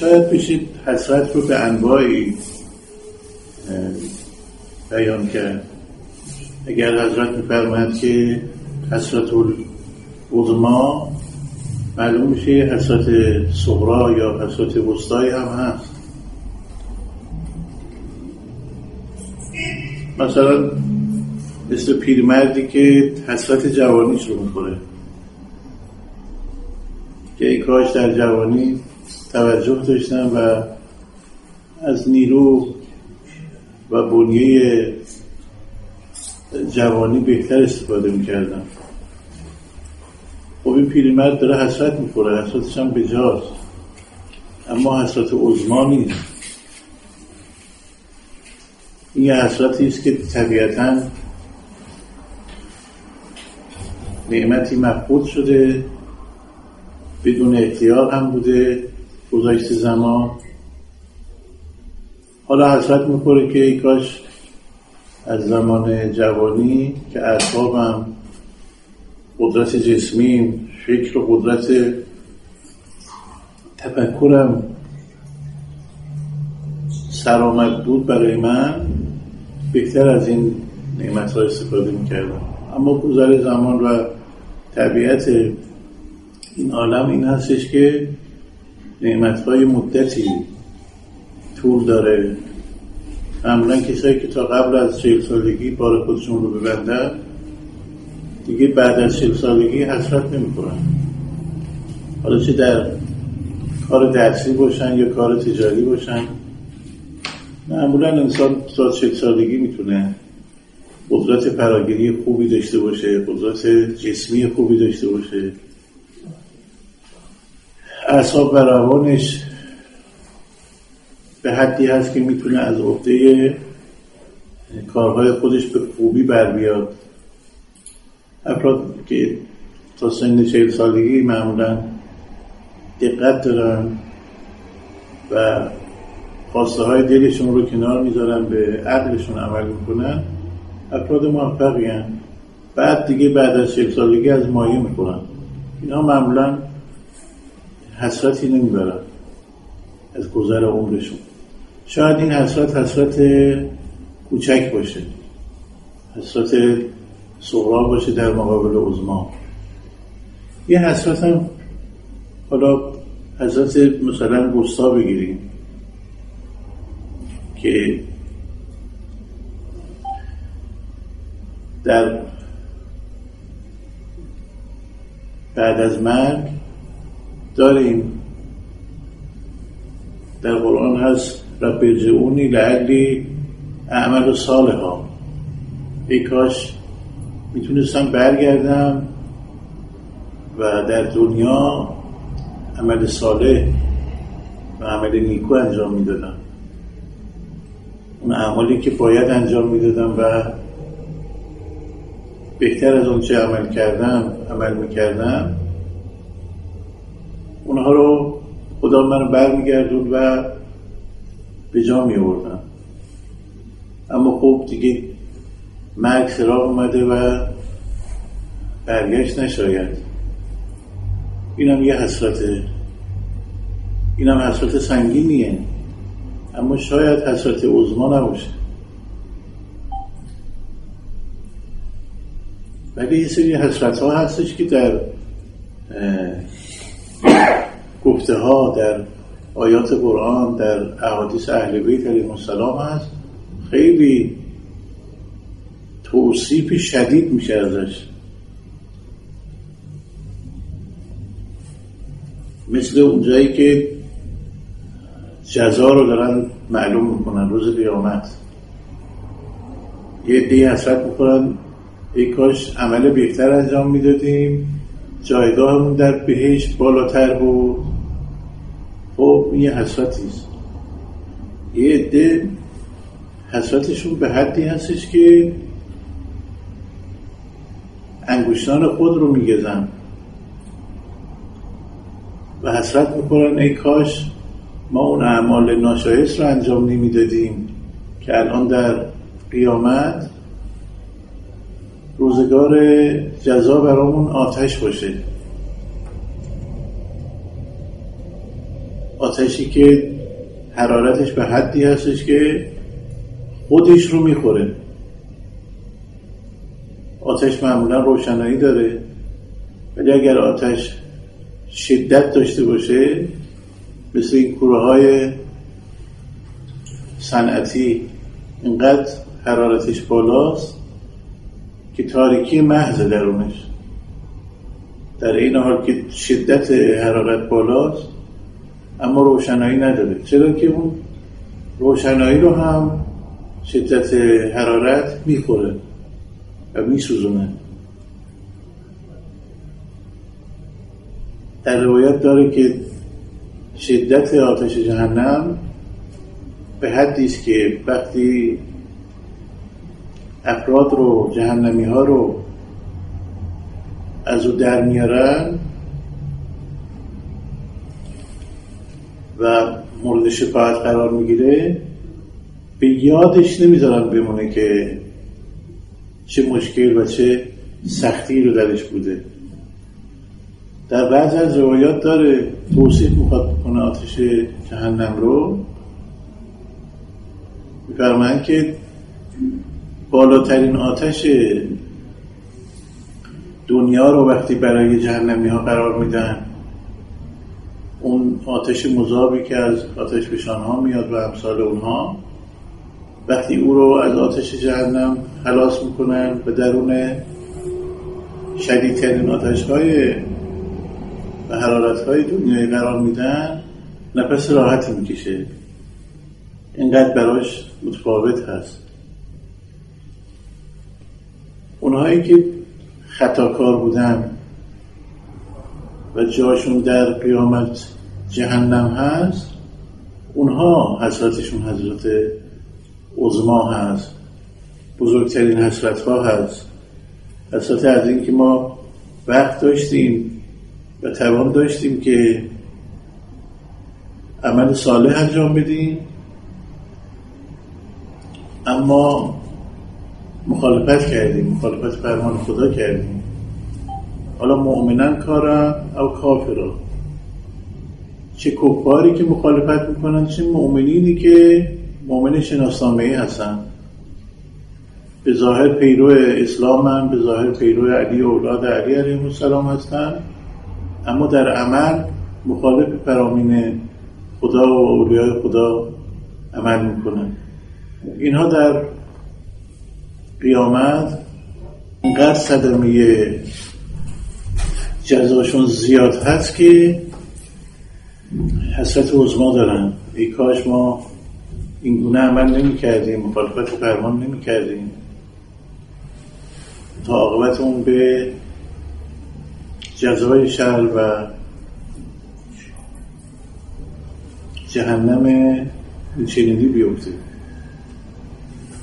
شاید بشید حسرت رو به انواعی بیان کرد. اگر حضرت میفرماید که حسرت العظما معلوم میشه حسرت صغرا یا حسرت وسطایی هم هست. مثلا مثل پیرمردی که حسرت جوانیش رو می‌خوره که ای کاش در جوانی توجه داشتم و از نیرو و بنیه جوانی بهتر استفاده می‌کردم. خب این پیرمرد داره حسرت می‌خوره حسرتش هم بجاست. اما حسرت عظما نیست. این یه حسرتی است که طبیعتا نعمتی مفقود شده بدون اختیار هم بوده. گذاشت زمان. حالا حسرت می‌خوره که ای کاش از زمان جوانی که اعصابم قدرت جسمیم فکر و قدرت تفکرم سرآمد بود برای من بهتر از این نعمت ها استفاده می‌کردم. اما گذر زمان و طبیعت این عالم این هستش که نعمت های مدتی طول داره. معمولا کسایی که تا قبل از چهل سالگی بار خودشون رو ببندن دیگه بعد از چهل سالگی حسرت نمی‌کنن. حالا چه در کار درسی باشن یا کار تجاری باشن؟ معمولا انسان تا چهل سالگی می‌تونه قدرت فراگیری خوبی داشته باشه قدرت جسمی خوبی داشته باشه. اعصاب و روانش به حدی هست که می‌تونه از عهده کارهای خودش به خوبی بر بیاد. افراد که تا سن چهل سالگی معمولا دقت دارن و خواسته های دلشون رو کنار می‌ذارن به عقلشون عمل می‌کنن افراد موفقی بعد دیگه بعد از چهل سالگی از مایه می‌کنن اینا معمولا حسرتی نمی‌برن از گذر عمرشون. شاید این حسرت حسرت کوچک باشه. حسرت صغرا باشه در مقابل عظما. یه حسرت هم حالا حضرت مثلا گستا بگیریم که در بعد از مرگ داریم. در قرآن هست رب ارجعونی لعلی اعمل صالحا. ای کاش می‌تونستم برگردم و در دنیا عمل صالح و عمل نیکو انجام می‌دادم. اون اعمالی که باید انجام می‌دادم و بهتر از اون چه عمل کردم عمل می‌کردم اونها رو خدا من برمیگردون و به جا می اما خب دیگه مرگ سراغ اومده و برگشت نشاید. اینم یه حسرته اینم حسرت سنگینیه. اما شاید حسرت عظما نباشه. ولی یه سری حسرت ها هستش که در گفته ها در آیات قرآن در احادیث اهل بیت علیهم السلام هست. خیلی توصیف شدید میشه ازش. مثل اونجایی که جزا رو دارن معلوم می‌کنن روز قیامت. یه دی حسرت می‌کنن ای کاش عمل بهتر انجام می‌دادیم. جایگاهمون در بهشت بالاتر بود. خب یه حسرتی است. یه عده حسرتشون به حدی هستش که انگوشتان خود رو میگزن و حسرت می‌کنن ای کاش ما اون اعمال ناشایست رو انجام نمی‌دادیم که الان در قیامت روزگار جزا برامون آتش باشه. آتشی که حرارتش به حدی هستش که خودش رو می‌خوره. آتش معمولا روشنایی داره. ولی اگر آتش شدت داشته باشه مثل این کوره های صنعتی اینقدر حرارتش بالاست که تاریکی محض درونش. در این حال که شدت حرارت بالاست اما روشنایی نداره. چرا که اون روشنایی رو هم شدت حرارت می‌خوره و میسوزونه. در روایت داره که شدت آتش جهنم به حدی است که وقتی افراد رو جهنمی ها رو از او در میارن و مورد شفاعت قرار می‌گیره. به یادش نمی‌ذارن بمونه که چه مشکل و چه سختی رو درش بوده. در بعض از روایات داره توصیف می‌خواد کنه آتش جهنم رو. میفرمایند که بالاترین آتش دنیا رو وقتی برای جهنمی ها قرار میدن اون آتش مذابی که از آتش بشان ها میاد و امثال اونها وقتی او رو از آتش جهنم خلاص می‌کنن به درون شدیدترین آتش های و حرارت های دنیای قرار میدن نفس راحتی می‌کشه. اینقدر براش متفاوت هست. اونهایی که خطاکار بودن و جاشون در قیامت جهنم هست اونها حسرتشون حضرت عظما هست بزرگترین حسرت ها هست. حسرت از اینکه ما وقت داشتیم و توان داشتیم که عمل صالح انجام بدیم. اما مخالفت کردیم مخالفت فرمان خدا کردیم. حالا مؤمنن کارن او کافران چه کفاری که مخالفت می‌کنن چه مؤمنینی که مؤمن شناسنامه ای هستن. به ظاهر پیرو اسلام هم به ظاهر پیرو علی اولاد علی علیه السلام هستن. اما در عمل مخالف فرامین خدا و اولیای خدا عمل می‌کنن. اینها در قیامت اینقدر صدمه جزاشون زیاد هست که حسرت عظما دارن. ای کاش ما این گونه عمل نمی کردیم مخالفت فرمان نمی کردیم. تا عاقبت اون به جزای شر و جهنم چنینی بیفته.